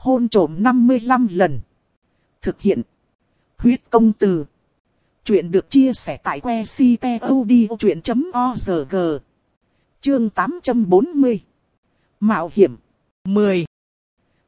Hôn trộm 55 lần. Thực hiện. Huyết công từ. Chuyện được chia sẻ tại que ctod.org. Chương 840. Mạo hiểm. 10.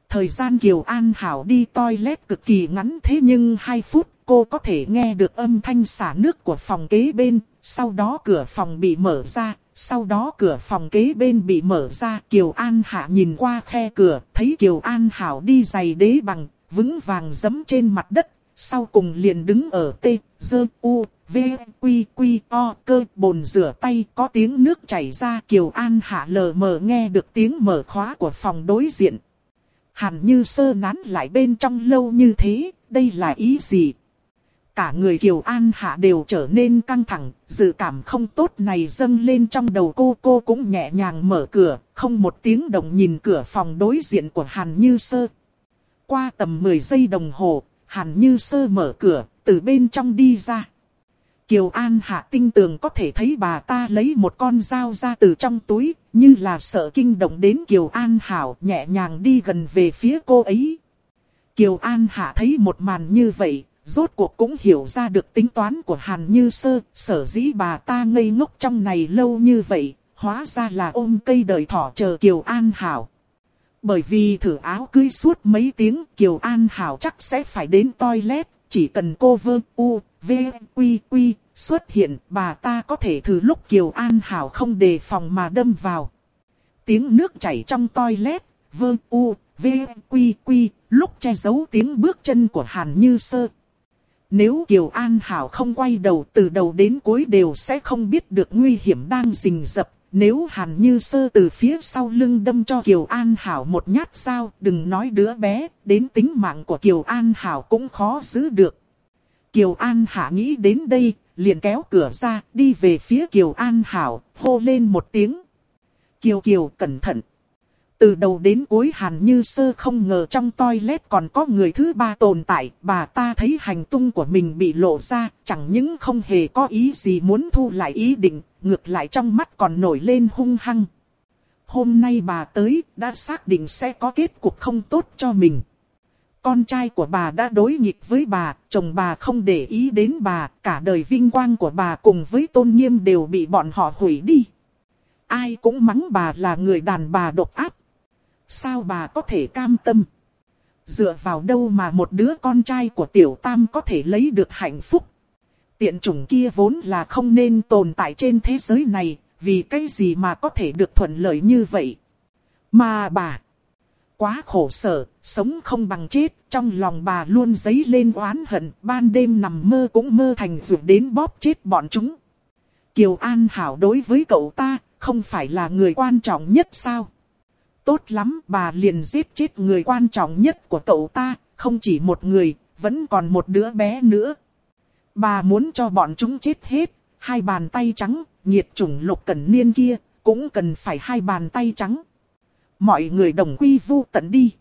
Thời gian Kiều An Hảo đi toilet cực kỳ ngắn thế nhưng 2 phút cô có thể nghe được âm thanh xả nước của phòng kế bên, sau đó cửa phòng bị mở ra, sau đó cửa phòng kế bên bị mở ra. Kiều An Hạ nhìn qua khe cửa, thấy Kiều An Hảo đi giày đế bằng, vững vàng dẫm trên mặt đất, sau cùng liền đứng ở T, dơ, U, V, Quy, Quy, O, cơ, bồn rửa tay, có tiếng nước chảy ra. Kiều An Hạ lờ mờ nghe được tiếng mở khóa của phòng đối diện. Hẳn như sơ nán lại bên trong lâu như thế, đây là ý gì? Cả người Kiều An Hạ đều trở nên căng thẳng, dự cảm không tốt này dâng lên trong đầu cô. Cô cũng nhẹ nhàng mở cửa, không một tiếng động nhìn cửa phòng đối diện của Hàn Như Sơ. Qua tầm 10 giây đồng hồ, Hàn Như Sơ mở cửa, từ bên trong đi ra. Kiều An Hạ tinh tường có thể thấy bà ta lấy một con dao ra từ trong túi, như là sợ kinh động đến Kiều An Hảo nhẹ nhàng đi gần về phía cô ấy. Kiều An Hạ thấy một màn như vậy, rốt cuộc cũng hiểu ra được tính toán của Hàn Như Sơ, sở dĩ bà ta ngây ngốc trong này lâu như vậy, hóa ra là ôm cây đợi thỏ chờ Kiều An Hảo. Bởi vì thử áo cưới suốt mấy tiếng Kiều An Hảo chắc sẽ phải đến toilet, chỉ cần cô vơ u, v, quy quy xuất hiện bà ta có thể thử lúc Kiều An Hảo không đề phòng mà đâm vào. Tiếng nước chảy trong toilet, vơ u, v, quy quy, lúc che giấu tiếng bước chân của Hàn Như Sơ. Nếu Kiều An Hảo không quay đầu từ đầu đến cuối đều sẽ không biết được nguy hiểm đang rình rập. Nếu Hàn Như Sơ từ phía sau lưng đâm cho Kiều An Hảo một nhát dao, đừng nói đứa bé, đến tính mạng của Kiều An Hảo cũng khó giữ được. Kiều An Hạ nghĩ đến đây, liền kéo cửa ra, đi về phía Kiều An Hảo, hô lên một tiếng. Kiều Kiều cẩn thận. Từ đầu đến cuối Hàn Như Sơ không ngờ trong toilet còn có người thứ ba tồn tại, bà ta thấy hành tung của mình bị lộ ra, chẳng những không hề có ý gì muốn thu lại ý định, ngược lại trong mắt còn nổi lên hung hăng. Hôm nay bà tới, đã xác định sẽ có kết cục không tốt cho mình. Con trai của bà đã đối nghịch với bà, chồng bà không để ý đến bà, cả đời vinh quang của bà cùng với tôn nghiêm đều bị bọn họ hủy đi. Ai cũng mắng bà là người đàn bà độc ác. Sao bà có thể cam tâm? Dựa vào đâu mà một đứa con trai của tiểu tam có thể lấy được hạnh phúc? Tiện chủng kia vốn là không nên tồn tại trên thế giới này, vì cái gì mà có thể được thuận lợi như vậy? Mà bà, quá khổ sở, sống không bằng chết, trong lòng bà luôn dấy lên oán hận, ban đêm nằm mơ cũng mơ thành vượt đến bóp chết bọn chúng. Kiều An Hảo đối với cậu ta, không phải là người quan trọng nhất sao? Tốt lắm, bà liền giết chết người quan trọng nhất của cậu ta, không chỉ một người, vẫn còn một đứa bé nữa. Bà muốn cho bọn chúng chết hết, hai bàn tay trắng, nhiệt chủng lục cần niên kia, cũng cần phải hai bàn tay trắng. Mọi người đồng quy vu tận đi.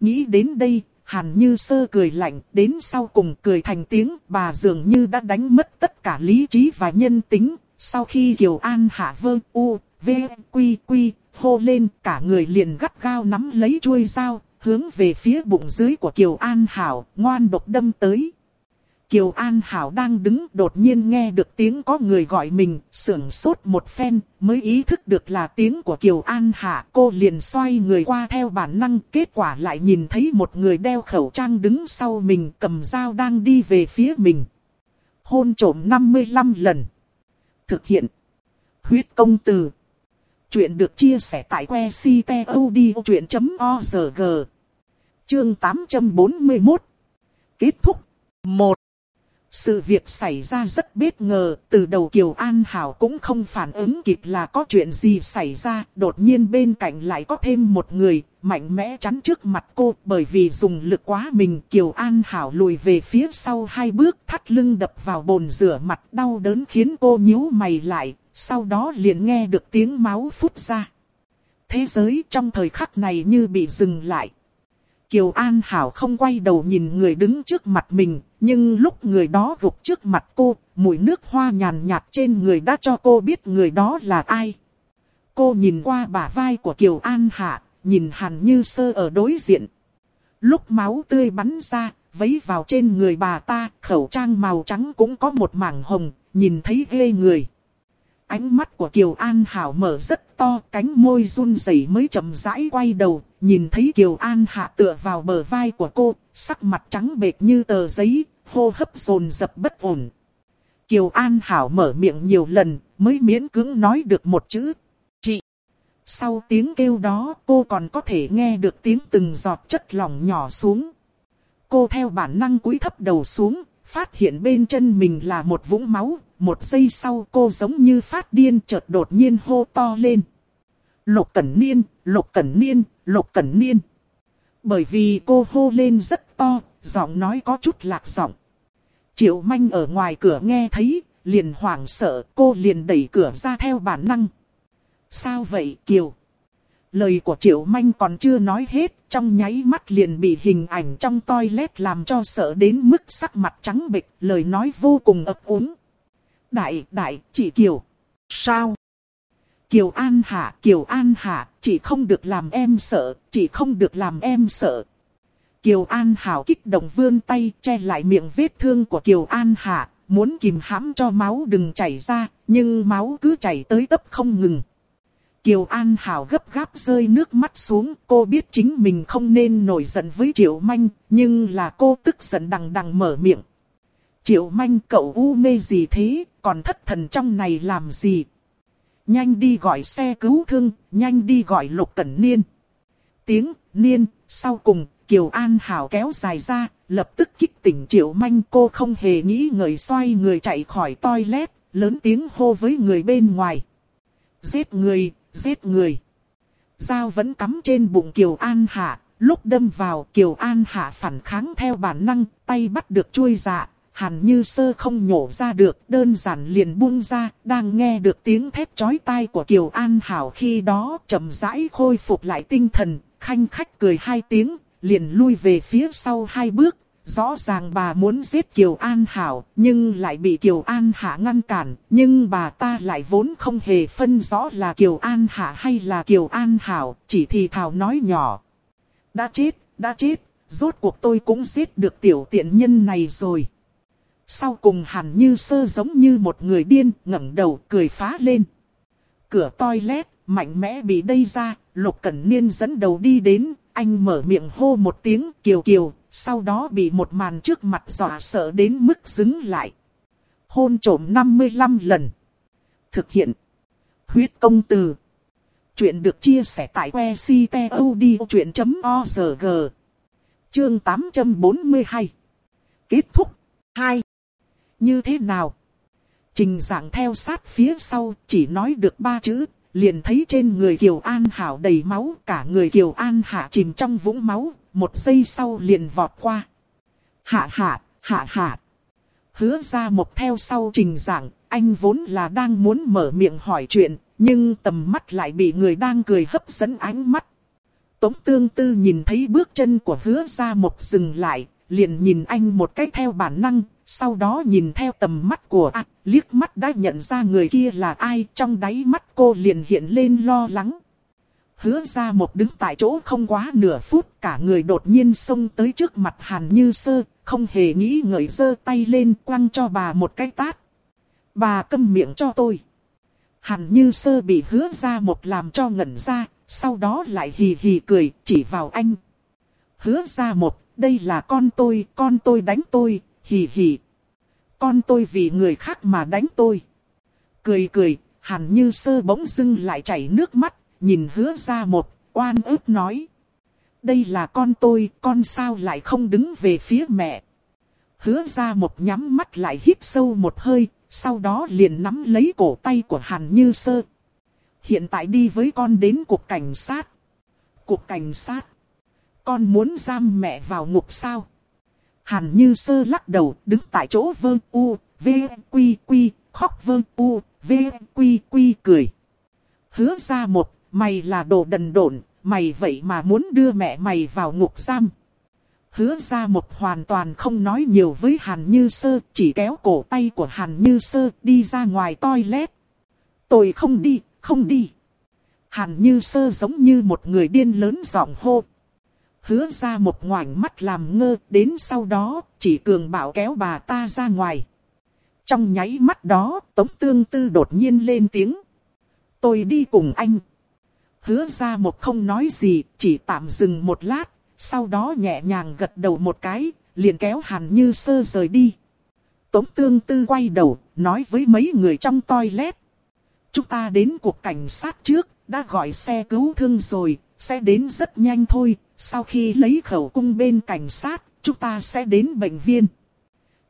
Nghĩ đến đây, Hàn Như Sơ cười lạnh, đến sau cùng cười thành tiếng, bà dường như đã đánh mất tất cả lý trí và nhân tính. Sau khi Kiều An hạ vơ u, v, quy quy, hô lên, cả người liền gắt gao nắm lấy chuôi dao, hướng về phía bụng dưới của Kiều An Hảo, ngoan độc đâm tới. Kiều An Hảo đang đứng đột nhiên nghe được tiếng có người gọi mình, sưởng sốt một phen, mới ý thức được là tiếng của Kiều An Hạ. Cô liền xoay người qua theo bản năng, kết quả lại nhìn thấy một người đeo khẩu trang đứng sau mình cầm dao đang đi về phía mình. Hôn trổm 55 lần. Thực hiện. Huyết công từ. Chuyện được chia sẻ tại que ctod.org. Chương 841. Kết thúc. 1. Sự việc xảy ra rất bất ngờ, từ đầu Kiều An Hảo cũng không phản ứng kịp là có chuyện gì xảy ra, đột nhiên bên cạnh lại có thêm một người, mạnh mẽ chắn trước mặt cô, bởi vì dùng lực quá mình Kiều An Hảo lùi về phía sau hai bước thắt lưng đập vào bồn rửa mặt đau đớn khiến cô nhíu mày lại, sau đó liền nghe được tiếng máu phút ra. Thế giới trong thời khắc này như bị dừng lại. Kiều An Hảo không quay đầu nhìn người đứng trước mặt mình, nhưng lúc người đó gục trước mặt cô, mùi nước hoa nhàn nhạt trên người đã cho cô biết người đó là ai. Cô nhìn qua bả vai của Kiều An Hạ, nhìn Hàn Như Sơ ở đối diện. Lúc máu tươi bắn ra, vấy vào trên người bà ta, khẩu trang màu trắng cũng có một mảng hồng, nhìn thấy ghê người. Ánh mắt của Kiều An Hảo mở rất to, cánh môi run rẩy mới chậm rãi quay đầu, nhìn thấy Kiều An Hạ tựa vào bờ vai của cô, sắc mặt trắng bệch như tờ giấy, hô hấp dồn dập bất ổn. Kiều An Hảo mở miệng nhiều lần, mới miễn cưỡng nói được một chữ. Chị! Sau tiếng kêu đó, cô còn có thể nghe được tiếng từng giọt chất lỏng nhỏ xuống. Cô theo bản năng cúi thấp đầu xuống, phát hiện bên chân mình là một vũng máu, một giây sau cô giống như phát điên chợt đột nhiên hô to lên. Lục Cẩn Niên, Lục Cẩn Niên, Lục Cẩn Niên. Bởi vì cô hô lên rất to, giọng nói có chút lạc giọng. Triệu Manh ở ngoài cửa nghe thấy, liền hoảng sợ, cô liền đẩy cửa ra theo bản năng. Sao vậy Kiều? Lời của Triệu Manh còn chưa nói hết, trong nháy mắt liền bị hình ảnh trong toilet làm cho sợ đến mức sắc mặt trắng bệch, lời nói vô cùng ấp úng. Đại, đại, chị Kiều. Sao? Kiều An Hạ, Kiều An Hạ, chị không được làm em sợ, chị không được làm em sợ. Kiều An Hảo kích động vươn tay che lại miệng vết thương của Kiều An Hạ, muốn kìm hãm cho máu đừng chảy ra, nhưng máu cứ chảy tới tấp không ngừng. Kiều An Hảo gấp gáp rơi nước mắt xuống, cô biết chính mình không nên nổi giận với Triệu Manh, nhưng là cô tức giận đằng đằng mở miệng. Triệu Manh cậu u mê gì thế, còn thất thần trong này làm gì? Nhanh đi gọi xe cứu thương, nhanh đi gọi Lục Cẩn Niên. Tiếng, Niên, sau cùng, Kiều An Hảo kéo dài ra, lập tức kích tỉnh Triệu Manh cô không hề nghĩ ngợi xoay người chạy khỏi toilet, lớn tiếng hô với người bên ngoài. Giết người, giết người. Dao vẫn cắm trên bụng Kiều An Hạ, lúc đâm vào Kiều An Hạ phản kháng theo bản năng, tay bắt được chuôi dạ, hẳn như sơ không nhổ ra được, đơn giản liền buông ra, đang nghe được tiếng thét chói tai của Kiều An Hảo khi đó chậm rãi khôi phục lại tinh thần, khanh khách cười hai tiếng, liền lui về phía sau hai bước, Rõ ràng bà muốn giết Kiều An Hảo, nhưng lại bị Kiều An Hạ ngăn cản, nhưng bà ta lại vốn không hề phân rõ là Kiều An Hạ hay là Kiều An Hảo, chỉ thì thào nói nhỏ. Đã chết, đã chết, rốt cuộc tôi cũng giết được tiểu tiện nhân này rồi. Sau cùng hẳn như sơ giống như một người điên, ngẩng đầu cười phá lên. Cửa toilet, mạnh mẽ bị đây ra, Lục Cẩn Niên dẫn đầu đi đến, anh mở miệng hô một tiếng kiều kiều, sau đó bị một màn trước mặt dọa sợ đến mức dứng lại. Hôn trổm 55 lần. Thực hiện. Huyết công từ. Chuyện được chia sẻ tại que ctod.org. Chương 842. Kết thúc. 2. Như thế nào? Trình dạng theo sát phía sau chỉ nói được ba chữ liền thấy trên người Kiều An Hảo đầy máu, cả người Kiều An Hạ chìm trong vũng máu, một giây sau liền vọt qua. Hạ hạ, hạ hạ. Hứa ra một theo sau trình giảng, anh vốn là đang muốn mở miệng hỏi chuyện, nhưng tầm mắt lại bị người đang cười hấp dẫn ánh mắt. Tống tương tư nhìn thấy bước chân của hứa ra một dừng lại, liền nhìn anh một cách theo bản năng, sau đó nhìn theo tầm mắt của A, liếc mắt đã nhận ra người kia là ai, trong đáy mắt cô liền hiện lên lo lắng. Hứa ra một đứng tại chỗ không quá nửa phút, cả người đột nhiên xông tới trước mặt Hàn Như Sơ, không hề nghĩ ngợi giơ tay lên quăng cho bà một cái tát. Bà câm miệng cho tôi. Hàn Như Sơ bị hứa ra một làm cho ngẩn ra, sau đó lại hì hì cười, chỉ vào anh. Hứa ra một, đây là con tôi, con tôi đánh tôi, hì hì. Con tôi vì người khác mà đánh tôi. Cười cười, hàn như sơ bỗng dưng lại chảy nước mắt, nhìn hứa ra một, oan ức nói. Đây là con tôi, con sao lại không đứng về phía mẹ. Hứa ra một nhắm mắt lại hít sâu một hơi, sau đó liền nắm lấy cổ tay của Hàn Như Sơ. Hiện tại đi với con đến cục cảnh sát. Cục cảnh sát. Con muốn giam mẹ vào ngục sao? Hàn như sơ lắc đầu, đứng tại chỗ vơ u, v, quy quy, khóc vơ u, v, quy quy cười. Hứa ra một, mày là đồ đần độn, mày vậy mà muốn đưa mẹ mày vào ngục giam. Hứa ra một hoàn toàn không nói nhiều với Hàn Như Sơ, chỉ kéo cổ tay của Hàn Như Sơ đi ra ngoài toilet. Tôi không đi, không đi. Hàn Như Sơ giống như một người điên lớn giọng hô hứa ra một ngoảnh mắt làm ngơ, đến sau đó, chỉ cường bảo kéo bà ta ra ngoài. Trong nháy mắt đó, Tống Tương Tư đột nhiên lên tiếng. Tôi đi cùng anh. Hứa ra một không nói gì, chỉ tạm dừng một lát, sau đó nhẹ nhàng gật đầu một cái, liền kéo Hàn Như Sơ rời đi. Tống Tương Tư quay đầu, nói với mấy người trong toilet. Chúng ta đến cuộc cảnh sát trước, đã gọi xe cứu thương rồi, sẽ đến rất nhanh thôi. Sau khi lấy khẩu cung bên cảnh sát, chúng ta sẽ đến bệnh viện.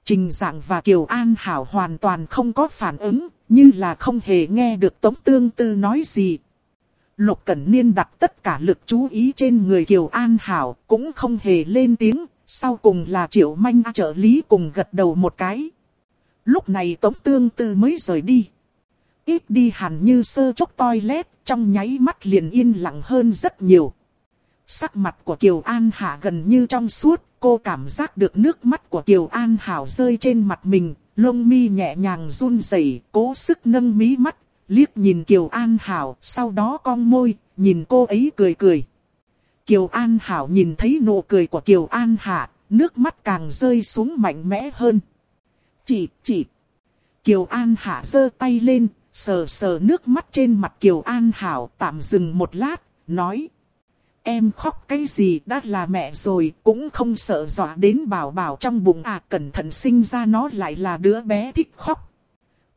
Trình Dạng và Kiều An Hảo hoàn toàn không có phản ứng, như là không hề nghe được Tống Tương Tư nói gì. Lục Cẩn Niên đặt tất cả lực chú ý trên người Kiều An Hảo, cũng không hề lên tiếng, sau cùng là Triệu Manh trợ lý cùng gật đầu một cái. Lúc này Tống Tương Tư mới rời đi. Ít đi hẳn như sơ chốc toilet, trong nháy mắt liền yên lặng hơn rất nhiều. Sắc mặt của Kiều An Hạ gần như trong suốt, cô cảm giác được nước mắt của Kiều An Hảo rơi trên mặt mình, lông mi nhẹ nhàng run rẩy, cố sức nâng mí mắt, liếc nhìn Kiều An Hảo, sau đó cong môi, nhìn cô ấy cười cười. Kiều An Hảo nhìn thấy nụ cười của Kiều An Hạ, nước mắt càng rơi xuống mạnh mẽ hơn. Chị, chị. Kiều An Hạ giơ tay lên, sờ sờ nước mắt trên mặt Kiều An Hảo tạm dừng một lát, nói. Em khóc cái gì đã là mẹ rồi, cũng không sợ dọa đến bảo bảo trong bụng à cẩn thận sinh ra nó lại là đứa bé thích khóc.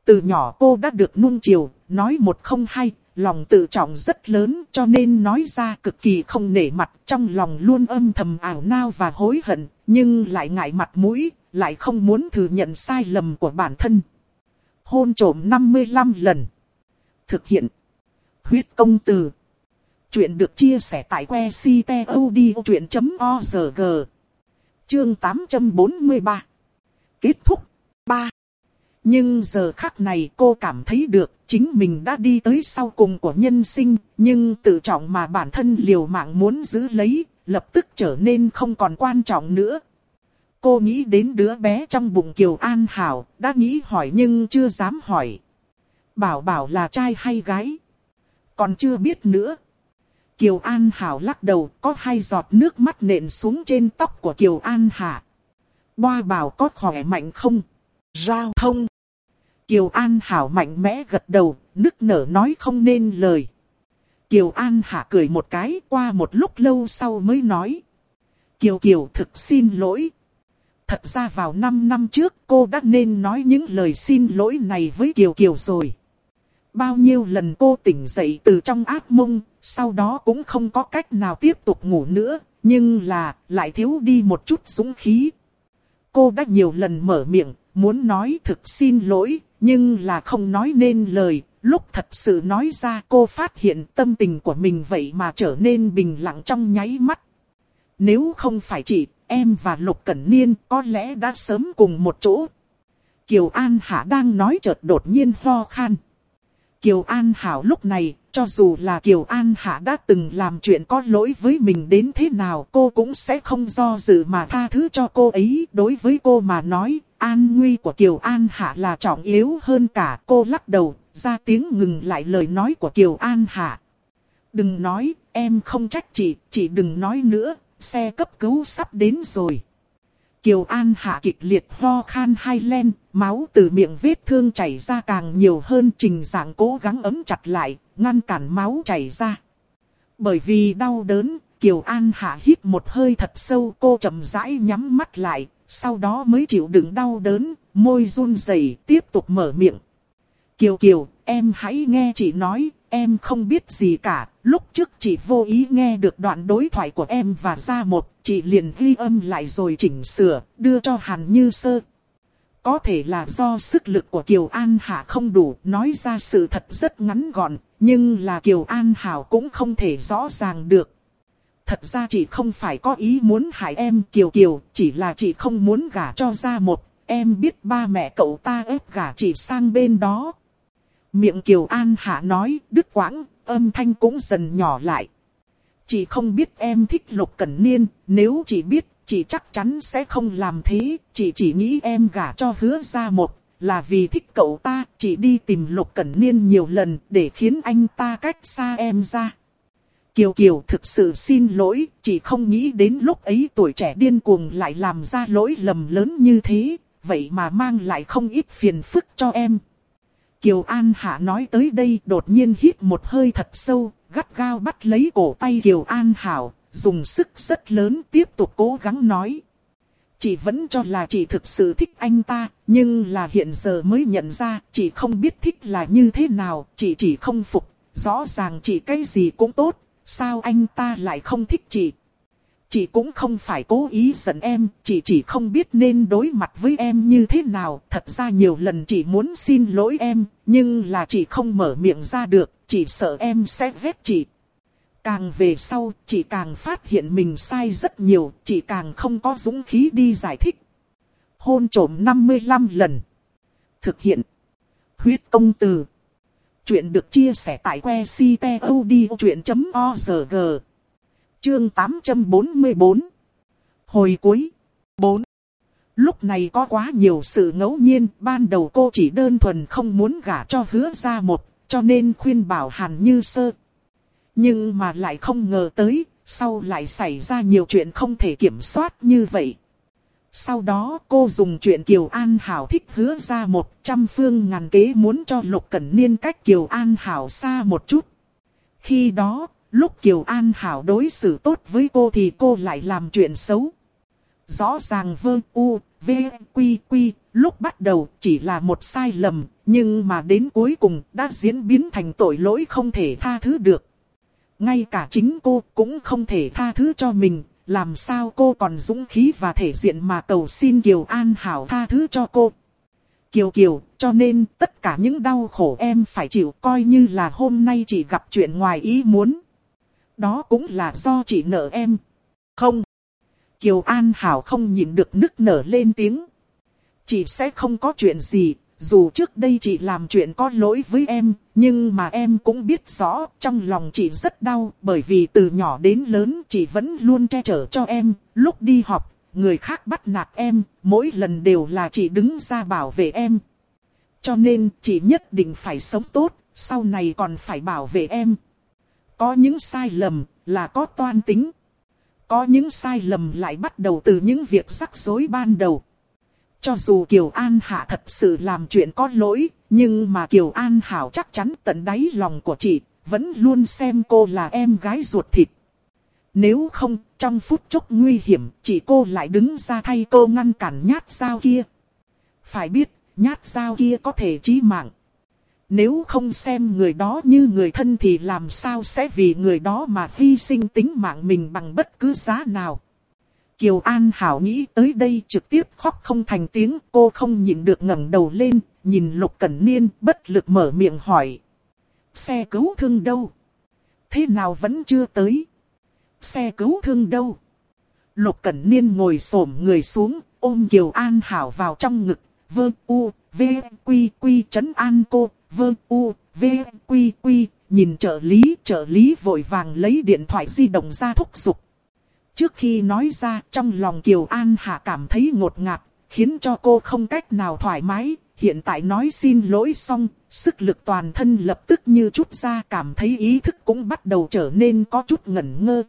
Từ nhỏ cô đã được nuông chiều, nói một không hay, lòng tự trọng rất lớn cho nên nói ra cực kỳ không nể mặt, trong lòng luôn âm thầm ảo nao và hối hận, nhưng lại ngại mặt mũi, lại không muốn thừa nhận sai lầm của bản thân. Hôn trổm 55 lần. Thực hiện. Huyết công từ. Chuyện được chia sẻ tại que ctod.org. Chương 843. Kết thúc. 3. Nhưng giờ khắc này cô cảm thấy được chính mình đã đi tới sau cùng của nhân sinh, nhưng tự trọng mà bản thân liều mạng muốn giữ lấy, lập tức trở nên không còn quan trọng nữa. Cô nghĩ đến đứa bé trong bụng Kiều An Hảo, đã nghĩ hỏi nhưng chưa dám hỏi. Bảo bảo là trai hay gái? Còn chưa biết nữa. Kiều An Hảo lắc đầu, có hai giọt nước mắt nện xuống trên tóc của Kiều An Hạ. Boa bảo có khỏe mạnh không? Giao thông. Kiều An Hảo mạnh mẽ gật đầu, nức nở nói không nên lời. Kiều An Hạ cười một cái qua một lúc lâu sau mới nói. Kiều Kiều thực xin lỗi. Thật ra vào 5 năm trước cô đã nên nói những lời xin lỗi này với Kiều Kiều rồi. Bao nhiêu lần cô tỉnh dậy từ trong ác mông, sau đó cũng không có cách nào tiếp tục ngủ nữa, nhưng là lại thiếu đi một chút dũng khí. Cô đã nhiều lần mở miệng, muốn nói thực xin lỗi, nhưng là không nói nên lời. Lúc thật sự nói ra cô phát hiện tâm tình của mình vậy mà trở nên bình lặng trong nháy mắt. Nếu không phải chị, em và Lục Cẩn Niên có lẽ đã sớm cùng một chỗ. Kiều An Hạ đang nói chợt đột nhiên ho khan. Kiều An Hảo lúc này, cho dù là Kiều An Hạ đã từng làm chuyện có lỗi với mình đến thế nào cô cũng sẽ không do dự mà tha thứ cho cô ấy. Đối với cô mà nói, an nguy của Kiều An Hạ là trọng yếu hơn cả cô lắc đầu, ra tiếng ngừng lại lời nói của Kiều An Hạ. Đừng nói, em không trách chị, chị đừng nói nữa, xe cấp cứu sắp đến rồi. Kiều An Hạ kịch liệt ho khan hai len, máu từ miệng vết thương chảy ra càng nhiều hơn trình dạng cố gắng ấm chặt lại, ngăn cản máu chảy ra. Bởi vì đau đớn, Kiều An Hạ hít một hơi thật sâu cô chậm rãi nhắm mắt lại, sau đó mới chịu đựng đau đớn, môi run rẩy tiếp tục mở miệng. Kiều Kiều, em hãy nghe chị nói, em không biết gì cả, lúc trước chị vô ý nghe được đoạn đối thoại của em và ra một, chị liền ghi âm lại rồi chỉnh sửa, đưa cho Hàn Như Sơ. Có thể là do sức lực của Kiều An Hạ không đủ, nói ra sự thật rất ngắn gọn, nhưng là Kiều An Hảo cũng không thể rõ ràng được. Thật ra chị không phải có ý muốn hại em Kiều Kiều, chỉ là chị không muốn gả cho ra một, em biết ba mẹ cậu ta ép gả chị sang bên đó. Miệng Kiều An Hạ nói, đứt quãng, âm thanh cũng dần nhỏ lại. Chị không biết em thích Lục Cẩn Niên, nếu chị biết, chị chắc chắn sẽ không làm thế. Chị chỉ nghĩ em gả cho hứa ra một, là vì thích cậu ta. Chị đi tìm Lục Cẩn Niên nhiều lần để khiến anh ta cách xa em ra. Kiều Kiều thực sự xin lỗi, Chị không nghĩ đến lúc ấy tuổi trẻ điên cuồng lại làm ra lỗi lầm lớn như thế, vậy mà mang lại không ít phiền phức cho em. Kiều An Hạ nói tới đây đột nhiên hít một hơi thật sâu, gắt gao bắt lấy cổ tay Kiều An Hảo, dùng sức rất lớn tiếp tục cố gắng nói. Chị vẫn cho là chị thực sự thích anh ta, nhưng là hiện giờ mới nhận ra chị không biết thích là như thế nào, chị chỉ không phục, rõ ràng chị cái gì cũng tốt, sao anh ta lại không thích chị. Chị cũng không phải cố ý giận em, chị chỉ không biết nên đối mặt với em như thế nào. Thật ra nhiều lần chị muốn xin lỗi em, nhưng là chị không mở miệng ra được, chị sợ em sẽ ghét chị. Càng về sau, chị càng phát hiện mình sai rất nhiều, chị càng không có dũng khí đi giải thích. Hôn trổm 55 lần. Thực hiện. Huyết công từ. Chuyện được chia sẻ tại que ctod.org. Chương 844. Hồi cuối. 4. Lúc này có quá nhiều sự ngẫu nhiên, ban đầu cô chỉ đơn thuần không muốn gả cho hứa ra một, cho nên khuyên bảo Hàn Như Sơ. Nhưng mà lại không ngờ tới, sau lại xảy ra nhiều chuyện không thể kiểm soát như vậy. Sau đó cô dùng chuyện Kiều An Hảo thích hứa ra một trăm phương ngàn kế muốn cho Lục Cẩn Niên cách Kiều An Hảo xa một chút. Khi đó, lúc Kiều An Hảo đối xử tốt với cô thì cô lại làm chuyện xấu. Rõ ràng vơ u, v, quy quy, lúc bắt đầu chỉ là một sai lầm, nhưng mà đến cuối cùng đã diễn biến thành tội lỗi không thể tha thứ được. Ngay cả chính cô cũng không thể tha thứ cho mình, làm sao cô còn dũng khí và thể diện mà cầu xin Kiều An Hảo tha thứ cho cô. Kiều Kiều, cho nên tất cả những đau khổ em phải chịu coi như là hôm nay chỉ gặp chuyện ngoài ý muốn. Đó cũng là do chị nợ em. Không. Kiều An Hảo không nhịn được nức nở lên tiếng. Chị sẽ không có chuyện gì, dù trước đây chị làm chuyện có lỗi với em, nhưng mà em cũng biết rõ trong lòng chị rất đau bởi vì từ nhỏ đến lớn chị vẫn luôn che chở cho em. Lúc đi học, người khác bắt nạt em, mỗi lần đều là chị đứng ra bảo vệ em. Cho nên chị nhất định phải sống tốt, sau này còn phải bảo vệ em. Có những sai lầm là có toan tính. Có những sai lầm lại bắt đầu từ những việc rắc rối ban đầu. Cho dù Kiều An Hạ thật sự làm chuyện có lỗi, nhưng mà Kiều An Hảo chắc chắn tận đáy lòng của chị, vẫn luôn xem cô là em gái ruột thịt. Nếu không, trong phút chốc nguy hiểm, chị cô lại đứng ra thay cô ngăn cản nhát dao kia. Phải biết, nhát dao kia có thể chí mạng. Nếu không xem người đó như người thân thì làm sao sẽ vì người đó mà hy sinh tính mạng mình bằng bất cứ giá nào. Kiều An Hảo nghĩ tới đây trực tiếp khóc không thành tiếng, cô không nhịn được ngẩng đầu lên, nhìn Lục Cẩn Niên bất lực mở miệng hỏi. Xe cứu thương đâu? Thế nào vẫn chưa tới? Xe cứu thương đâu? Lục Cẩn Niên ngồi xổm người xuống, ôm Kiều An Hảo vào trong ngực, vơ u, v, quy quy chấn an cô, vơ u, v, quy quy, nhìn trợ lý, trợ lý vội vàng lấy điện thoại di động ra thúc giục. Trước khi nói ra, trong lòng Kiều An Hạ cảm thấy ngột ngạt, khiến cho cô không cách nào thoải mái. Hiện tại nói xin lỗi xong, sức lực toàn thân lập tức như chút ra cảm thấy ý thức cũng bắt đầu trở nên có chút ngẩn ngơ.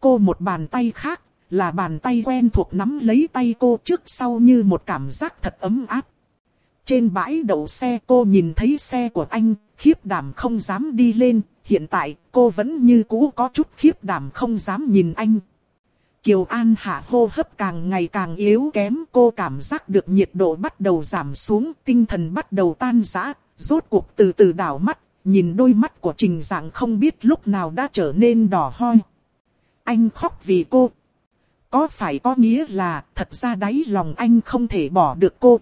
Cô một bàn tay khác, là bàn tay quen thuộc nắm lấy tay cô trước sau như một cảm giác thật ấm áp. Trên bãi đậu xe cô nhìn thấy xe của anh, khiếp đảm không dám đi lên, hiện tại cô vẫn như cũ có chút khiếp đảm không dám nhìn anh. Kiều An Hạ hô hấp càng ngày càng yếu kém, cô cảm giác được nhiệt độ bắt đầu giảm xuống, tinh thần bắt đầu tan rã, rốt cuộc từ từ đảo mắt, nhìn đôi mắt của Trình Dạng không biết lúc nào đã trở nên đỏ hoi. Anh khóc vì cô. Có phải có nghĩa là thật ra đáy lòng anh không thể bỏ được cô.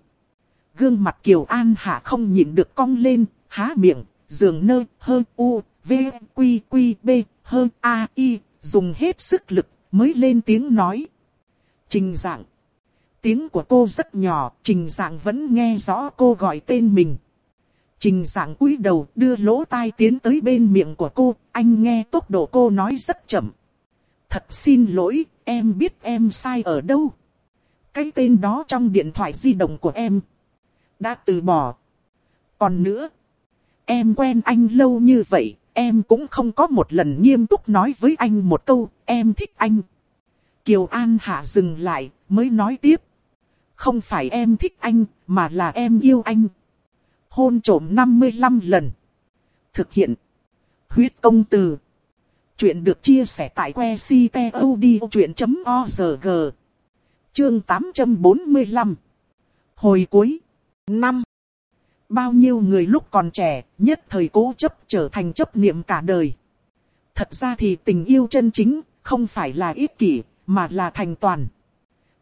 Gương mặt Kiều An Hạ không nhìn được cong lên, há miệng, giường nơ, hơ, u, v, quy, quy, b, hơ, a, i, dùng hết sức lực mới lên tiếng nói. Trình dạng. Tiếng của cô rất nhỏ, trình dạng vẫn nghe rõ cô gọi tên mình. Trình dạng cúi đầu đưa lỗ tai tiến tới bên miệng của cô, anh nghe tốc độ cô nói rất chậm. Thật xin lỗi, em biết em sai ở đâu. Cái tên đó trong điện thoại di động của em. Đã từ bỏ. Còn nữa, em quen anh lâu như vậy, em cũng không có một lần nghiêm túc nói với anh một câu, em thích anh. Kiều An Hạ dừng lại, mới nói tiếp. Không phải em thích anh, mà là em yêu anh. Hôn trổm 55 lần. Thực hiện. Huyết công từ. Chuyện được chia sẻ tại que ctod.org. Chương 845. Hồi cuối năm Bao nhiêu người lúc còn trẻ, nhất thời cố chấp trở thành chấp niệm cả đời. Thật ra thì tình yêu chân chính, không phải là ích kỷ, mà là thành toàn.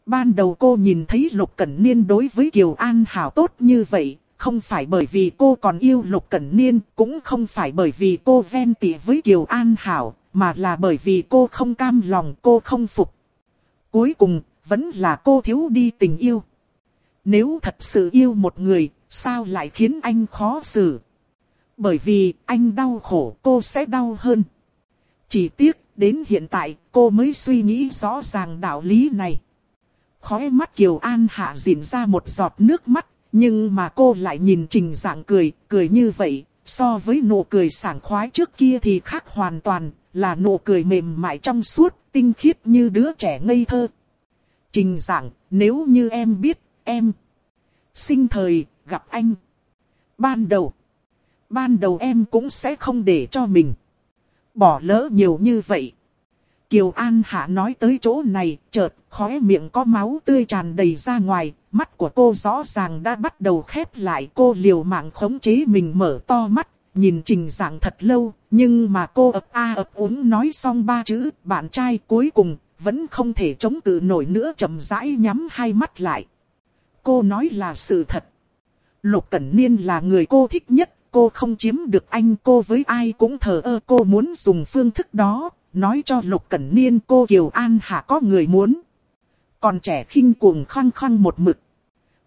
Ban đầu cô nhìn thấy Lục Cẩn Niên đối với Kiều An Hảo tốt như vậy, không phải bởi vì cô còn yêu Lục Cẩn Niên, cũng không phải bởi vì cô ven tị với Kiều An Hảo, mà là bởi vì cô không cam lòng, cô không phục. Cuối cùng, vẫn là cô thiếu đi tình yêu. Nếu thật sự yêu một người, sao lại khiến anh khó xử? Bởi vì anh đau khổ cô sẽ đau hơn. Chỉ tiếc, đến hiện tại cô mới suy nghĩ rõ ràng đạo lý này. Khói mắt Kiều An Hạ dịn ra một giọt nước mắt, nhưng mà cô lại nhìn trình dạng cười, cười như vậy, so với nụ cười sảng khoái trước kia thì khác hoàn toàn, là nụ cười mềm mại trong suốt, tinh khiết như đứa trẻ ngây thơ. Trình dạng, nếu như em biết, em sinh thời, gặp anh. Ban đầu, ban đầu em cũng sẽ không để cho mình bỏ lỡ nhiều như vậy. Kiều An Hạ nói tới chỗ này, chợt khóe miệng có máu tươi tràn đầy ra ngoài, mắt của cô rõ ràng đã bắt đầu khép lại. Cô liều mạng khống chế mình mở to mắt, nhìn trình dạng thật lâu, nhưng mà cô ập a ập úng nói xong ba chữ, bạn trai cuối cùng, vẫn không thể chống cự nổi nữa chậm rãi nhắm hai mắt lại. Cô nói là sự thật. Lục Cẩn Niên là người cô thích nhất, cô không chiếm được anh cô với ai cũng thờ ơ cô muốn dùng phương thức đó, nói cho Lục Cẩn Niên cô Kiều An Hạ có người muốn. Còn trẻ khinh cuồng khăng khăng một mực.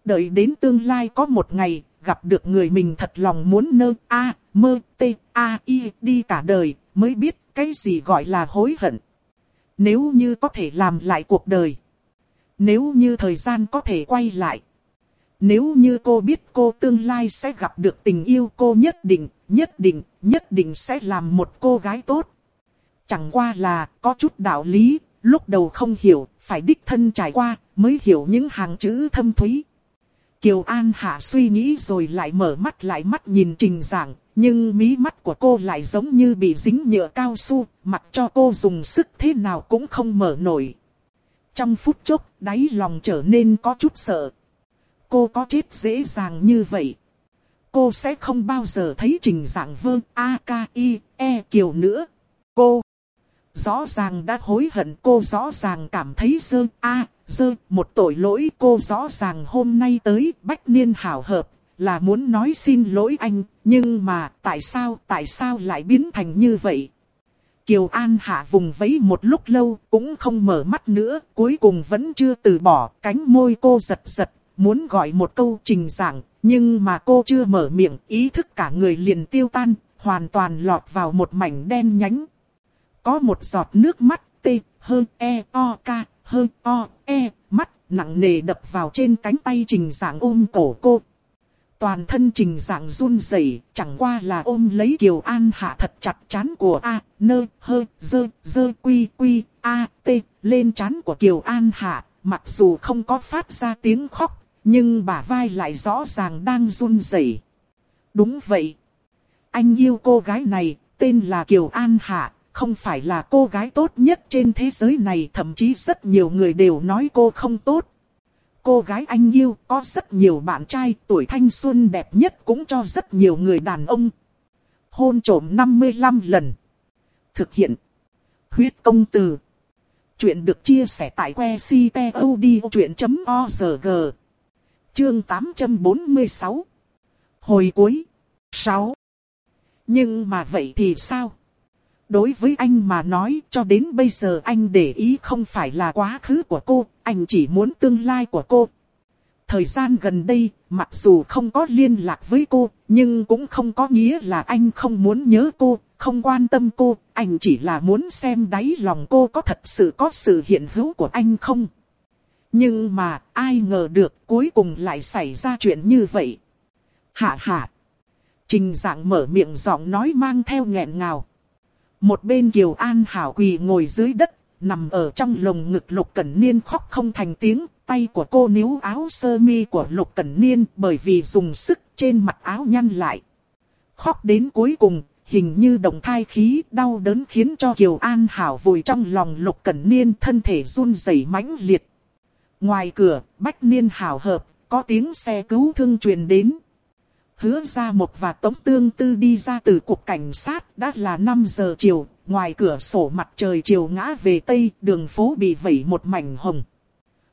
Đợi đến tương lai có một ngày, gặp được người mình thật lòng muốn nơ a mơ t a i đi cả đời, mới biết cái gì gọi là hối hận. Nếu như có thể làm lại cuộc đời. Nếu như thời gian có thể quay lại. Nếu như cô biết cô tương lai sẽ gặp được tình yêu cô nhất định, nhất định, nhất định sẽ làm một cô gái tốt. Chẳng qua là có chút đạo lý, lúc đầu không hiểu, phải đích thân trải qua, mới hiểu những hàng chữ thâm thúy. Kiều An Hạ suy nghĩ rồi lại mở mắt lại mắt nhìn trình giảng, nhưng mí mắt của cô lại giống như bị dính nhựa cao su, mặc cho cô dùng sức thế nào cũng không mở nổi. Trong phút chốc, đáy lòng trở nên có chút sợ. Cô có chết dễ dàng như vậy. Cô sẽ không bao giờ thấy trình dạng vương A, K, I, E kiều nữa. Cô rõ ràng đã hối hận cô rõ ràng cảm thấy dơ a dơ một tội lỗi cô rõ ràng hôm nay tới bách niên hảo hợp là muốn nói xin lỗi anh nhưng mà tại sao tại sao lại biến thành như vậy Kiều An hạ vùng vẫy một lúc lâu cũng không mở mắt nữa cuối cùng vẫn chưa từ bỏ cánh môi cô giật giật muốn gọi một câu trình giảng nhưng mà cô chưa mở miệng ý thức cả người liền tiêu tan hoàn toàn lọt vào một mảnh đen nhánh có một giọt nước mắt T, hơn E, O, K, hơn O, E, mắt nặng nề đập vào trên cánh tay trình giảng ôm cổ cô. Toàn thân trình dạng run rẩy, chẳng qua là ôm lấy Kiều An Hạ thật chặt chán của A, nơ, hơ, dơ, dơ, quy, quy, A, T, lên chán của Kiều An Hạ, mặc dù không có phát ra tiếng khóc, nhưng bả vai lại rõ ràng đang run rẩy. Đúng vậy. Anh yêu cô gái này, tên là Kiều An Hạ, không phải là cô gái tốt nhất trên thế giới này, thậm chí rất nhiều người đều nói cô không tốt. Cô gái anh yêu có rất nhiều bạn trai, tuổi thanh xuân đẹp nhất cũng cho rất nhiều người đàn ông. Hôn trổm 55 lần. Thực hiện. Huyết công từ. Chuyện được chia sẻ tại que ctod.org. Chương 846. Hồi cuối. 6. Nhưng mà vậy thì sao? Đối với anh mà nói cho đến bây giờ anh để ý không phải là quá khứ của cô, anh chỉ muốn tương lai của cô. Thời gian gần đây, mặc dù không có liên lạc với cô, nhưng cũng không có nghĩa là anh không muốn nhớ cô, không quan tâm cô, anh chỉ là muốn xem đáy lòng cô có thật sự có sự hiện hữu của anh không. Nhưng mà, ai ngờ được cuối cùng lại xảy ra chuyện như vậy. Hạ hạ. trình dạng mở miệng giọng nói mang theo nghẹn ngào. Một bên Kiều An Hảo quỳ ngồi dưới đất, nằm ở trong lồng ngực Lục Cẩn Niên khóc không thành tiếng, tay của cô níu áo sơ mi của Lục Cẩn Niên bởi vì dùng sức trên mặt áo nhăn lại. Khóc đến cuối cùng, hình như động thai khí đau đớn khiến cho Kiều An Hảo vùi trong lòng Lục Cẩn Niên thân thể run rẩy mãnh liệt. Ngoài cửa, Bách Niên Hảo hợp, có tiếng xe cứu thương truyền đến. Hứa ra một và Tống Tương Tư đi ra từ cục cảnh sát đã là 5 giờ chiều, ngoài cửa sổ mặt trời chiều ngã về Tây, đường phố bị vẩy một mảnh hồng.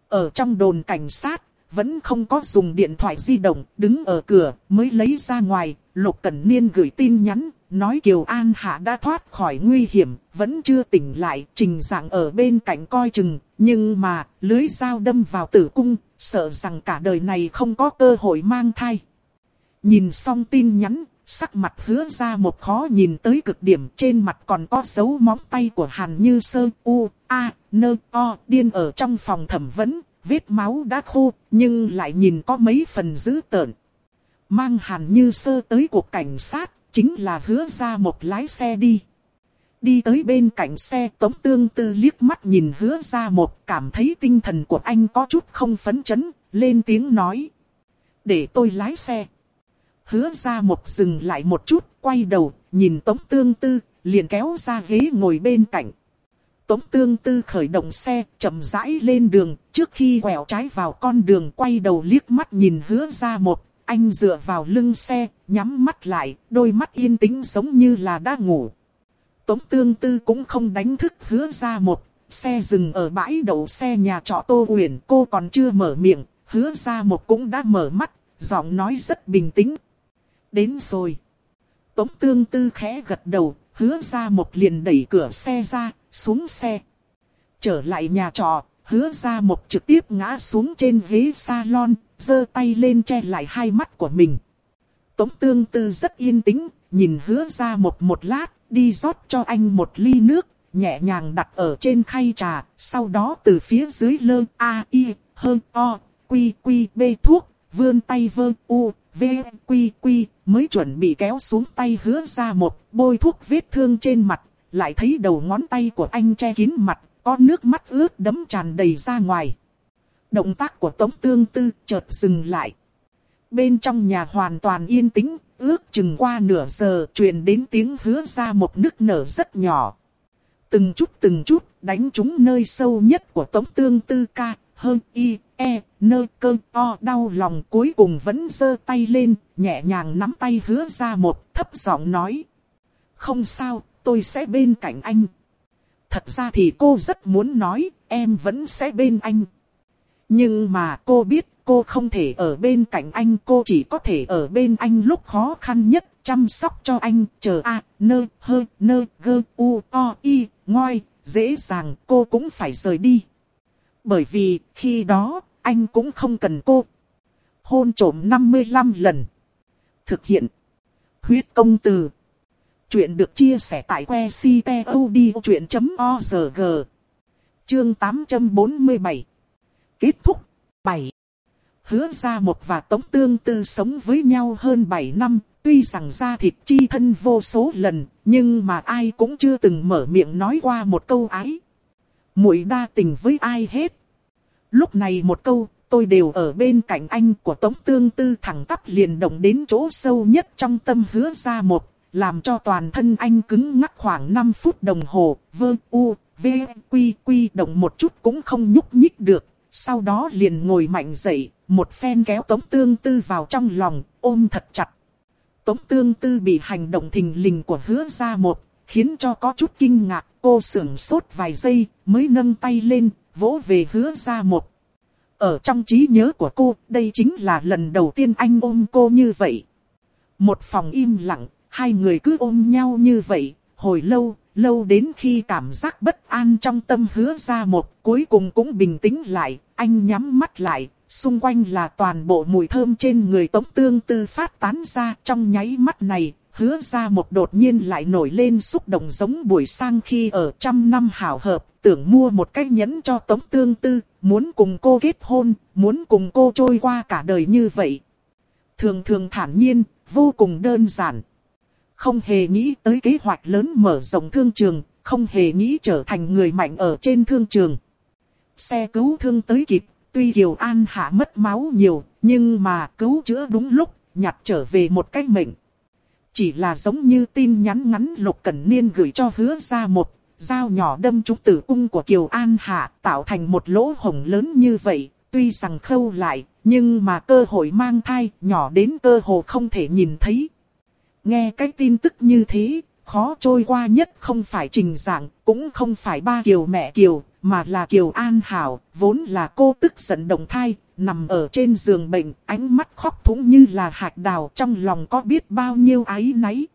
Ở trong đồn cảnh sát, vẫn không có dùng điện thoại di động, đứng ở cửa, mới lấy ra ngoài, Lục Cẩn Niên gửi tin nhắn, nói Kiều An Hạ đã thoát khỏi nguy hiểm, vẫn chưa tỉnh lại, trình dạng ở bên cạnh coi chừng, nhưng mà, lưới dao đâm vào tử cung, sợ rằng cả đời này không có cơ hội mang thai. Nhìn xong tin nhắn, sắc mặt hứa ra một khó nhìn tới cực điểm trên mặt còn có dấu móng tay của Hàn Như Sơ, U, A, Nơ, O, điên ở trong phòng thẩm vấn, vết máu đã khô, nhưng lại nhìn có mấy phần dữ tợn. Mang Hàn Như Sơ tới cuộc cảnh sát, chính là hứa ra một lái xe đi. Đi tới bên cạnh xe Tống Tương Tư liếc mắt nhìn hứa ra một cảm thấy tinh thần của anh có chút không phấn chấn, lên tiếng nói. Để tôi lái xe. Hứa ra một dừng lại một chút, quay đầu, nhìn Tống Tương Tư, liền kéo ra ghế ngồi bên cạnh. Tống Tương Tư khởi động xe, chậm rãi lên đường, trước khi quẹo trái vào con đường quay đầu liếc mắt nhìn hứa ra một, anh dựa vào lưng xe, nhắm mắt lại, đôi mắt yên tĩnh giống như là đã ngủ. Tống tương tư cũng không đánh thức hứa ra một, xe dừng ở bãi đậu xe nhà trọ Tô Uyển cô còn chưa mở miệng, hứa ra một cũng đã mở mắt, giọng nói rất bình tĩnh. Đến rồi. Tống tương tư khẽ gật đầu, hứa ra một liền đẩy cửa xe ra, xuống xe. Trở lại nhà trọ, hứa ra một trực tiếp ngã xuống trên ghế salon, giơ tay lên che lại hai mắt của mình. Tống tương tư rất yên tĩnh, nhìn hứa ra một một lát, đi rót cho anh một ly nước, nhẹ nhàng đặt ở trên khay trà, sau đó từ phía dưới lơ A, I, hơn O, Quy, Quy, B thuốc, vươn tay vơ U, V, Quy, Quy, mới chuẩn bị kéo xuống tay hứa ra một, bôi thuốc vết thương trên mặt, lại thấy đầu ngón tay của anh che kín mặt, có nước mắt ướt đấm tràn đầy ra ngoài. Động tác của Tống Tương Tư chợt dừng lại. Bên trong nhà hoàn toàn yên tĩnh, ước chừng qua nửa giờ truyền đến tiếng hứa ra một nức nở rất nhỏ. Từng chút từng chút đánh trúng nơi sâu nhất của Tống Tương Tư ca, hơn y, e, nơ cơ o đau lòng cuối cùng vẫn giơ tay lên, nhẹ nhàng nắm tay hứa ra một thấp giọng nói. Không sao, tôi sẽ bên cạnh anh. Thật ra thì cô rất muốn nói, em vẫn sẽ bên anh. Nhưng mà cô biết cô không thể ở bên cạnh anh, cô chỉ có thể ở bên anh lúc khó khăn nhất, chăm sóc cho anh, chờ a, nơ, hơ, nơ, gơ, u, o, y, ngoi, dễ dàng cô cũng phải rời đi. Bởi vì khi đó, anh cũng không cần cô. Hôn trổm 55 lần. Thực hiện. Huyết công từ. Chuyện được chia sẻ tại que ctod.org. Chương 847 kết thúc. 7. Hứa ra một và Tống Tương Tư sống với nhau hơn 7 năm, tuy rằng ra thịt chi thân vô số lần, nhưng mà ai cũng chưa từng mở miệng nói qua một câu ái. Muội đa tình với ai hết. Lúc này một câu, tôi đều ở bên cạnh anh của Tống Tương Tư thẳng tắp liền động đến chỗ sâu nhất trong tâm hứa ra một, làm cho toàn thân anh cứng ngắc khoảng 5 phút đồng hồ, vơ u, v, quy quy động một chút cũng không nhúc nhích được, sau đó liền ngồi mạnh dậy, một phen kéo Tống Tương Tư vào trong lòng, ôm thật chặt. Tống Tương Tư bị hành động thình lình của hứa ra một, khiến cho có chút kinh ngạc, cô sưởng sốt vài giây, mới nâng tay lên, vỗ về hứa ra một. Ở trong trí nhớ của cô, đây chính là lần đầu tiên anh ôm cô như vậy. Một phòng im lặng, hai người cứ ôm nhau như vậy, hồi lâu, lâu đến khi cảm giác bất an trong tâm hứa ra một, cuối cùng cũng bình tĩnh lại, anh nhắm mắt lại, xung quanh là toàn bộ mùi thơm trên người tống tương tư phát tán ra trong nháy mắt này. Hứa ra một đột nhiên lại nổi lên xúc động giống buổi sang khi ở trăm năm hảo hợp, tưởng mua một cái nhẫn cho tống tương tư, muốn cùng cô kết hôn, muốn cùng cô trôi qua cả đời như vậy. Thường thường thản nhiên, vô cùng đơn giản. Không hề nghĩ tới kế hoạch lớn mở rộng thương trường, không hề nghĩ trở thành người mạnh ở trên thương trường. Xe cứu thương tới kịp, tuy Kiều An Hạ mất máu nhiều, nhưng mà cứu chữa đúng lúc, nhặt trở về một cái mệnh. Chỉ là giống như tin nhắn ngắn Lục Cẩn Niên gửi cho hứa ra một, dao nhỏ đâm trúng tử cung của Kiều An Hạ tạo thành một lỗ hổng lớn như vậy, tuy rằng khâu lại, nhưng mà cơ hội mang thai nhỏ đến cơ hồ không thể nhìn thấy. Nghe cái tin tức như thế, khó trôi qua nhất không phải trình dạng, cũng không phải ba Kiều mẹ Kiều, mà là Kiều An Hảo, vốn là cô tức giận đồng thai, nằm ở trên giường bệnh, ánh mắt khóc thúng như là hạt đào trong lòng có biết bao nhiêu ái náy.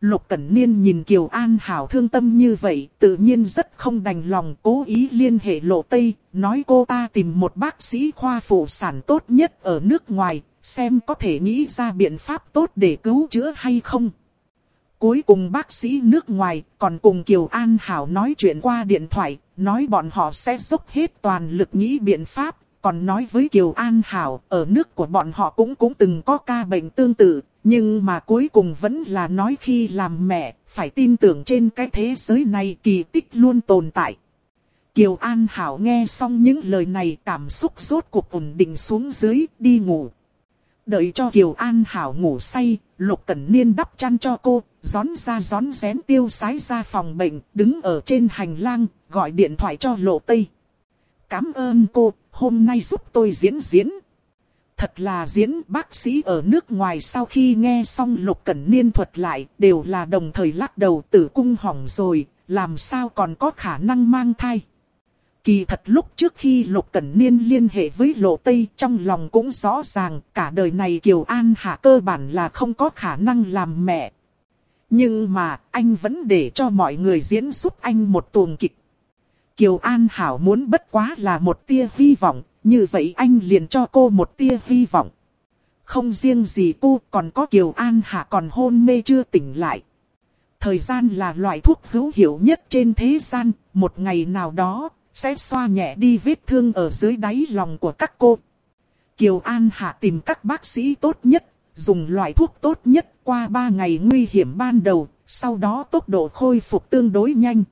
Lục Cẩn Niên nhìn Kiều An Hảo thương tâm như vậy, tự nhiên rất không đành lòng cố ý liên hệ lộ Tây, nói cô ta tìm một bác sĩ khoa phụ sản tốt nhất ở nước ngoài, xem có thể nghĩ ra biện pháp tốt để cứu chữa hay không. Cuối cùng bác sĩ nước ngoài còn cùng Kiều An Hảo nói chuyện qua điện thoại, nói bọn họ sẽ dốc hết toàn lực nghĩ biện pháp, còn nói với Kiều An Hảo ở nước của bọn họ cũng cũng từng có ca bệnh tương tự, nhưng mà cuối cùng vẫn là nói khi làm mẹ, phải tin tưởng trên cái thế giới này kỳ tích luôn tồn tại. Kiều An Hảo nghe xong những lời này cảm xúc rốt cuộc ổn định xuống dưới, đi ngủ. Đợi cho Kiều An Hảo ngủ say, Lục Cẩn Niên đắp chăn cho cô, gión ra gión rén tiêu sái ra phòng bệnh, đứng ở trên hành lang, gọi điện thoại cho Lộ Tây. Cảm ơn cô, hôm nay giúp tôi diễn diễn. Thật là diễn bác sĩ ở nước ngoài sau khi nghe xong Lục Cẩn Niên thuật lại, đều là đồng thời lắc đầu tử cung hỏng rồi, làm sao còn có khả năng mang thai. Kỳ thật lúc trước khi Lục Cẩn Niên liên hệ với Lộ Tây trong lòng cũng rõ ràng cả đời này Kiều An Hạ cơ bản là không có khả năng làm mẹ. Nhưng mà anh vẫn để cho mọi người diễn giúp anh một tuồng kịch. Kiều An Hảo muốn bất quá là một tia hy vọng, như vậy anh liền cho cô một tia hy vọng. Không riêng gì cô còn có Kiều An Hạ còn hôn mê chưa tỉnh lại. Thời gian là loại thuốc hữu hiệu nhất trên thế gian, một ngày nào đó sẽ xoa nhẹ đi vết thương ở dưới đáy lòng của các cô. Kiều An Hạ tìm các bác sĩ tốt nhất, dùng loại thuốc tốt nhất qua 3 ngày nguy hiểm ban đầu, sau đó tốc độ khôi phục tương đối nhanh.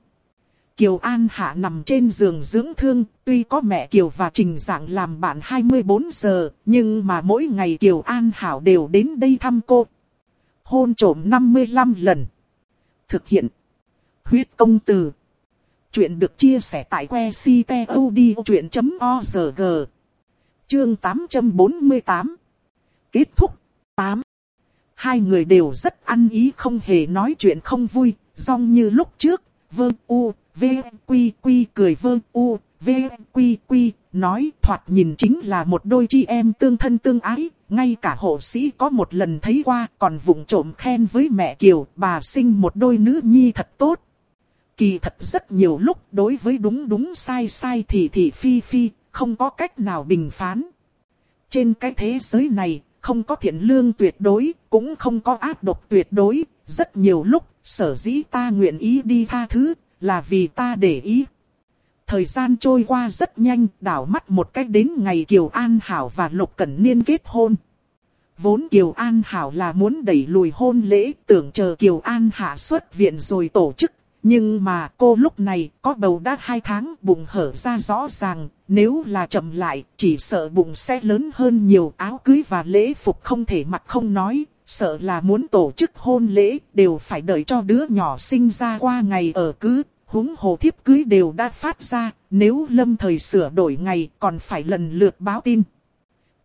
Kiều An Hạ nằm trên giường dưỡng thương, tuy có mẹ Kiều và Trình Giảng làm bạn 24 giờ, nhưng mà mỗi ngày Kiều An Hảo đều đến đây thăm cô. Hôn trổm 55 lần. Thực hiện. Huyết công từ. Chuyện được chia sẻ tại que ctod.org. Chương 848. Kết thúc. 8. Hai người đều rất ăn ý không hề nói chuyện không vui, giống như lúc trước, vương u, v, quy quy cười vương u, v, quy quy, nói thoạt nhìn chính là một đôi chị em tương thân tương ái, ngay cả hộ sĩ có một lần thấy qua còn vụng trộm khen với mẹ Kiều, bà sinh một đôi nữ nhi thật tốt. Kỳ thật rất nhiều lúc đối với đúng đúng sai sai thì thì phi phi, không có cách nào bình phán. Trên cái thế giới này, không có thiện lương tuyệt đối, cũng không có ác độc tuyệt đối, rất nhiều lúc, sở dĩ ta nguyện ý đi tha thứ, là vì ta để ý. Thời gian trôi qua rất nhanh, đảo mắt một cách đến ngày Kiều An Hảo và Lục Cẩn Niên kết hôn. Vốn Kiều An Hảo là muốn đẩy lùi hôn lễ, tưởng chờ Kiều An Hạ xuất viện rồi tổ chức nhưng mà cô lúc này có bầu đã hai tháng bụng hở ra rõ ràng, nếu là chậm lại chỉ sợ bụng sẽ lớn hơn nhiều. Áo cưới và lễ phục không thể mặc không nói, sợ là muốn tổ chức hôn lễ đều phải đợi cho đứa nhỏ sinh ra qua ngày ở cứ, húng hồ thiếp cưới đều đã phát ra, nếu lâm thời sửa đổi ngày còn phải lần lượt báo tin.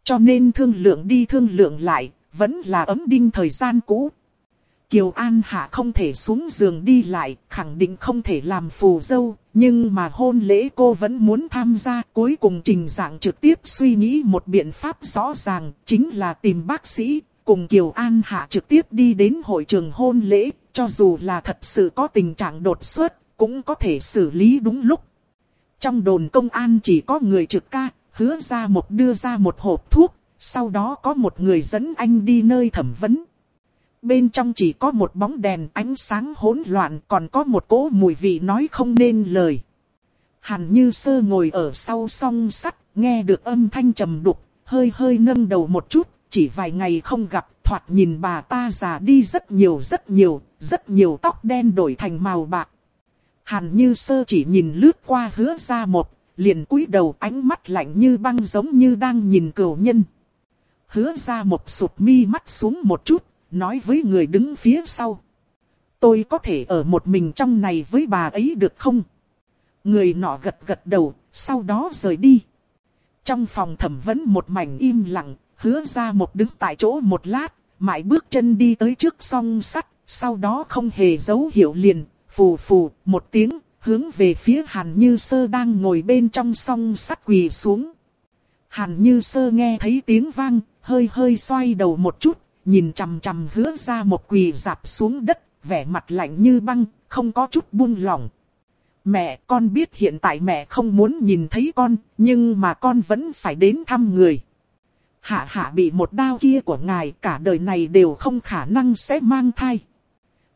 Cho nên thương lượng đi thương lượng lại, vẫn là ấm đinh thời gian cũ, Kiều An Hạ không thể xuống giường đi lại, khẳng định không thể làm phù dâu, nhưng mà hôn lễ cô vẫn muốn tham gia. Cuối cùng trình dạng trực tiếp suy nghĩ một biện pháp rõ ràng, chính là tìm bác sĩ, cùng Kiều An Hạ trực tiếp đi đến hội trường hôn lễ, cho dù là thật sự có tình trạng đột xuất, cũng có thể xử lý đúng lúc. Trong đồn công an chỉ có người trực ca, hứa ra một đưa ra một hộp thuốc, sau đó có một người dẫn anh đi nơi thẩm vấn. Bên trong chỉ có một bóng đèn ánh sáng hỗn loạn còn có một cỗ mùi vị nói không nên lời. Hàn như sơ ngồi ở sau song sắt, nghe được âm thanh trầm đục, hơi hơi nâng đầu một chút, chỉ vài ngày không gặp, thoạt nhìn bà ta già đi rất nhiều rất nhiều, rất nhiều tóc đen đổi thành màu bạc. Hàn như sơ chỉ nhìn lướt qua hứa ra một, liền cúi đầu ánh mắt lạnh như băng giống như đang nhìn cửu nhân. Hứa ra một sụp mi mắt xuống một chút, nói với người đứng phía sau. Tôi có thể ở một mình trong này với bà ấy được không? Người nọ gật gật đầu, sau đó rời đi. Trong phòng thẩm vấn một mảnh im lặng, hứa ra một đứng tại chỗ một lát, mãi bước chân đi tới trước song sắt, sau đó không hề dấu hiệu liền, phù phù, một tiếng, hướng về phía Hàn Như Sơ đang ngồi bên trong song sắt quỳ xuống. Hàn Như Sơ nghe thấy tiếng vang, hơi hơi xoay đầu một chút, nhìn chằm chằm hứa ra một quỳ dạp xuống đất, vẻ mặt lạnh như băng, không có chút buông lỏng. Mẹ, con biết hiện tại mẹ không muốn nhìn thấy con, nhưng mà con vẫn phải đến thăm người. Hạ hạ bị một đao kia của ngài cả đời này đều không khả năng sẽ mang thai.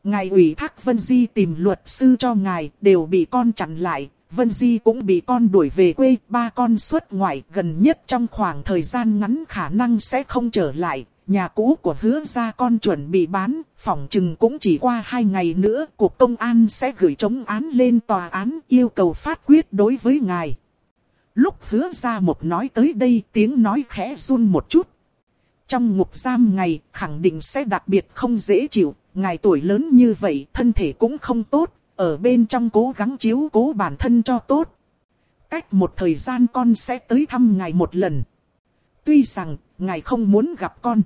Ngài ủy thác Vân Di tìm luật sư cho ngài đều bị con chặn lại. Vân Di cũng bị con đuổi về quê, ba con xuất ngoại gần nhất trong khoảng thời gian ngắn khả năng sẽ không trở lại. Nhà cũ của hứa Gia con chuẩn bị bán, phòng chừng cũng chỉ qua hai ngày nữa, cuộc công an sẽ gửi chống án lên tòa án yêu cầu phát quyết đối với ngài. Lúc hứa Gia một nói tới đây tiếng nói khẽ run một chút. Trong ngục giam ngày khẳng định sẽ đặc biệt không dễ chịu, ngài tuổi lớn như vậy thân thể cũng không tốt, ở bên trong cố gắng chiếu cố bản thân cho tốt. Cách một thời gian con sẽ tới thăm ngài một lần. Tuy rằng ngài không muốn gặp con.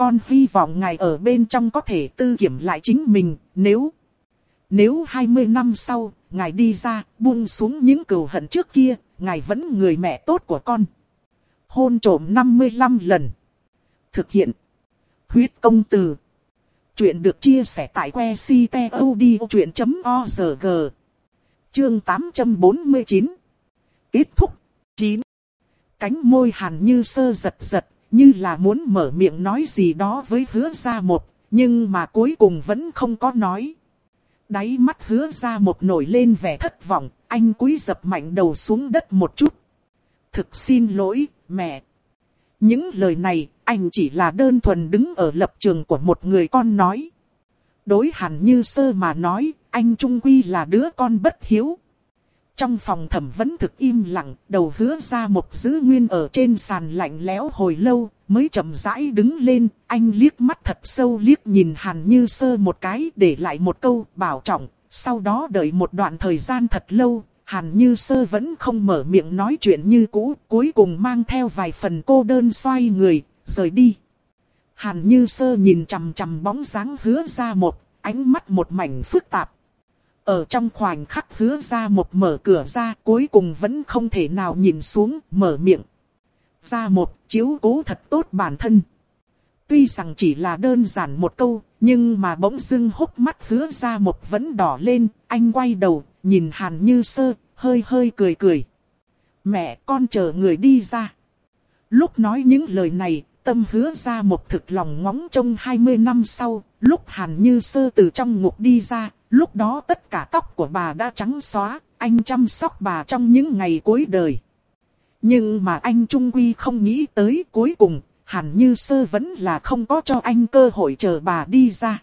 Con hy vọng ngài ở bên trong có thể tư kiểm lại chính mình nếu... Nếu 20 năm sau, ngài đi ra, buông xuống những cừu hận trước kia, ngài vẫn người mẹ tốt của con. Hôn trổm 55 lần. Thực hiện. Huyết công từ. Chuyện được chia sẻ tại que ctod.org. Chương 849. Kết thúc. 9. Cánh môi hàn như sơ giật giật, như là muốn mở miệng nói gì đó với hứa ra một, nhưng mà cuối cùng vẫn không có nói. Đáy mắt hứa ra một nổi lên vẻ thất vọng, anh quý dập mạnh đầu xuống đất một chút. Thực xin lỗi, mẹ. Những lời này, anh chỉ là đơn thuần đứng ở lập trường của một người con nói. Đối hẳn như sơ mà nói, anh trung quy là đứa con bất hiếu. Trong phòng thẩm vẫn thực im lặng, đầu hứa ra một giữ nguyên ở trên sàn lạnh lẽo hồi lâu, mới chậm rãi đứng lên, anh liếc mắt thật sâu liếc nhìn Hàn Như Sơ một cái để lại một câu bảo trọng, sau đó đợi một đoạn thời gian thật lâu, Hàn Như Sơ vẫn không mở miệng nói chuyện như cũ, cuối cùng mang theo vài phần cô đơn xoay người, rời đi. Hàn Như Sơ nhìn chằm chằm bóng dáng hứa ra một, ánh mắt một mảnh phức tạp. Ở trong khoảnh khắc hứa ra một mở cửa ra cuối cùng vẫn không thể nào nhìn xuống, mở miệng. Ra một, chiếu cố thật tốt bản thân. Tuy rằng chỉ là đơn giản một câu, nhưng mà bỗng dưng hốc mắt hứa ra một vẫn đỏ lên, anh quay đầu, nhìn Hàn Như Sơ, hơi hơi cười cười. Mẹ con chờ người đi ra. Lúc nói những lời này, tâm hứa ra một thực lòng ngóng trong 20 năm sau, lúc Hàn Như Sơ từ trong ngục đi ra, lúc đó tất cả tóc của bà đã trắng xóa, anh chăm sóc bà trong những ngày cuối đời. Nhưng mà anh Trung Quy không nghĩ tới cuối cùng, Hàn Như Sơ vẫn là không có cho anh cơ hội chờ bà đi ra.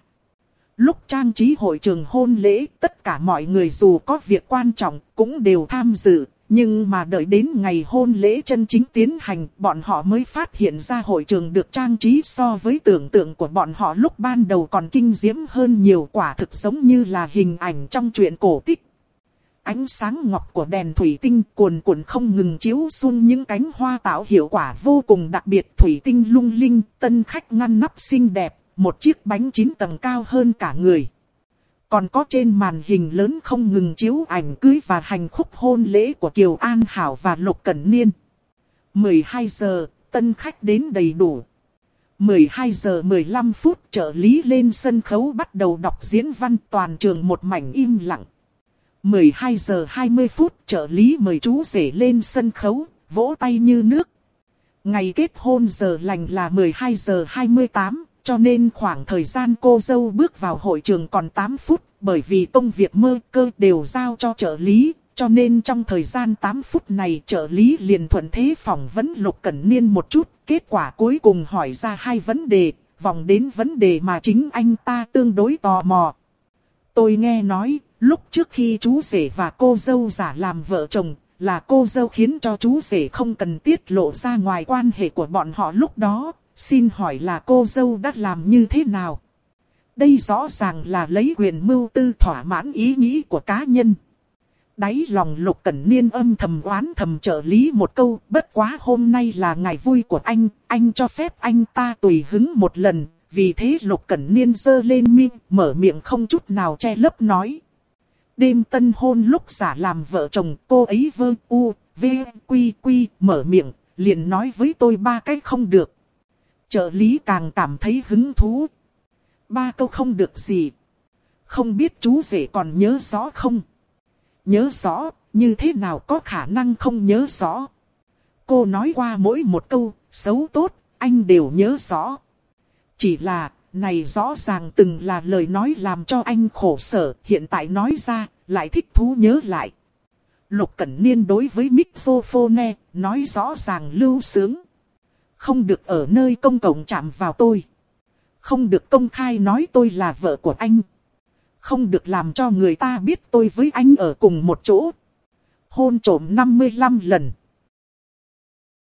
Lúc trang trí hội trường hôn lễ, tất cả mọi người dù có việc quan trọng cũng đều tham dự. Nhưng mà đợi đến ngày hôn lễ chân chính tiến hành, bọn họ mới phát hiện ra hội trường được trang trí so với tưởng tượng của bọn họ lúc ban đầu còn kinh diễm hơn nhiều quả thực giống như là hình ảnh trong truyện cổ tích. Ánh sáng ngọc của đèn thủy tinh cuồn cuộn không ngừng chiếu xuống những cánh hoa tạo hiệu quả vô cùng đặc biệt thủy tinh lung linh, tân khách ngăn nắp xinh đẹp, một chiếc bánh chín tầng cao hơn cả người. Còn có trên màn hình lớn không ngừng chiếu ảnh cưới và hành khúc hôn lễ của Kiều An Hảo và Lục Cẩn Niên. 12 giờ, tân khách đến đầy đủ. 12 giờ 15 phút trợ lý lên sân khấu bắt đầu đọc diễn văn toàn trường một mảnh im lặng. 12 giờ 20 phút trợ lý mời chú rể lên sân khấu, vỗ tay như nước. Ngày kết hôn giờ lành là 12 giờ 28, cho nên khoảng thời gian cô dâu bước vào hội trường còn 8 phút, bởi vì công việc mơ cơ đều giao cho trợ lý, cho nên trong thời gian 8 phút này trợ lý liền thuận thế phỏng vấn Lục Cẩn Niên một chút, kết quả cuối cùng hỏi ra hai vấn đề, vòng đến vấn đề mà chính anh ta tương đối tò mò. Tôi nghe nói, lúc trước khi chú rể và cô dâu giả làm vợ chồng, là cô dâu khiến cho chú rể không cần tiết lộ ra ngoài quan hệ của bọn họ lúc đó. Xin hỏi là cô dâu đã làm như thế nào? Đây rõ ràng là lấy quyền mưu tư thỏa mãn ý nghĩ của cá nhân. Đáy lòng lục cẩn niên âm thầm oán thầm trợ lý một câu, bất quá hôm nay là ngày vui của anh, anh cho phép anh ta tùy hứng một lần, vì thế lục cẩn niên dơ lên miệng, mở miệng không chút nào che lấp nói. Đêm tân hôn lúc giả làm vợ chồng cô ấy vơ u, v, quy quy, mở miệng, liền nói với tôi ba cái không được. Trợ lý càng cảm thấy hứng thú. Ba câu không được gì. Không biết chú rể còn nhớ rõ không? Nhớ rõ, như thế nào có khả năng không nhớ rõ? Cô nói qua mỗi một câu, xấu tốt, anh đều nhớ rõ. Chỉ là, này rõ ràng từng là lời nói làm cho anh khổ sở, hiện tại nói ra, lại thích thú nhớ lại. Lục Cẩn Niên đối với microphone, nói rõ ràng lưu sướng. Không được ở nơi công cộng chạm vào tôi. Không được công khai nói tôi là vợ của anh. Không được làm cho người ta biết tôi với anh ở cùng một chỗ. Hôn trổm 55 lần.